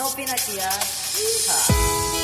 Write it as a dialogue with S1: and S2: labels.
S1: Novi Nadia. Yeehaw.